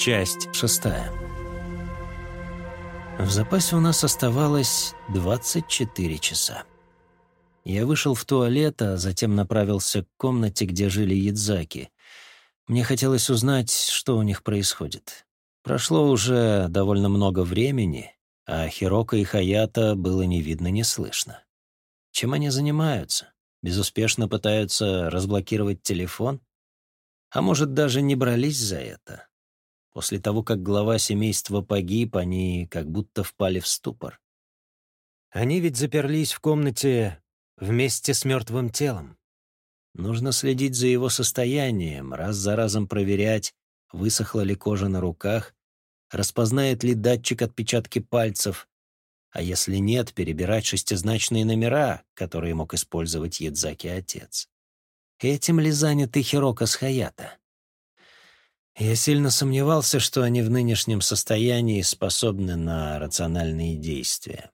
Часть шестая. В запасе у нас оставалось 24 часа. Я вышел в туалет, а затем направился к комнате, где жили Ядзаки. Мне хотелось узнать, что у них происходит. Прошло уже довольно много времени, а Хирока и Хаята было ни видно, ни слышно. Чем они занимаются? Безуспешно пытаются разблокировать телефон? А может, даже не брались за это? После того, как глава семейства погиб, они как будто впали в ступор. Они ведь заперлись в комнате вместе с мертвым телом. Нужно следить за его состоянием, раз за разом проверять, высохла ли кожа на руках, распознает ли датчик отпечатки пальцев, а если нет, перебирать шестизначные номера, которые мог использовать Ядзаки отец. Этим ли заняты Хирока с Хаята? Я сильно сомневался, что они в нынешнем состоянии способны на рациональные действия.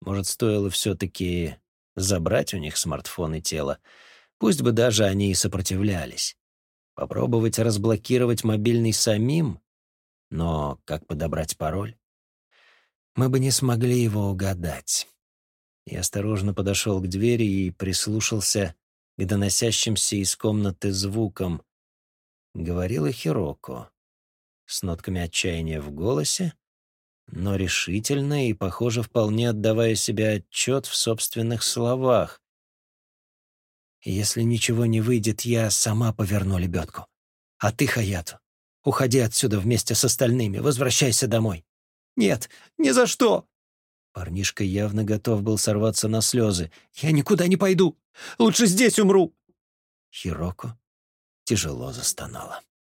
Может, стоило все-таки забрать у них смартфон и тело, пусть бы даже они и сопротивлялись. Попробовать разблокировать мобильный самим? Но как подобрать пароль? Мы бы не смогли его угадать. Я осторожно подошел к двери и прислушался к доносящимся из комнаты звукам. Говорила Хироко, с нотками отчаяния в голосе, но решительно и, похоже, вполне отдавая себе отчет в собственных словах. «Если ничего не выйдет, я сама поверну лебедку. А ты, Хаяту, уходи отсюда вместе с остальными, возвращайся домой». «Нет, ни за что!» Парнишка явно готов был сорваться на слезы. «Я никуда не пойду! Лучше здесь умру!» Хироко тяжело застонала.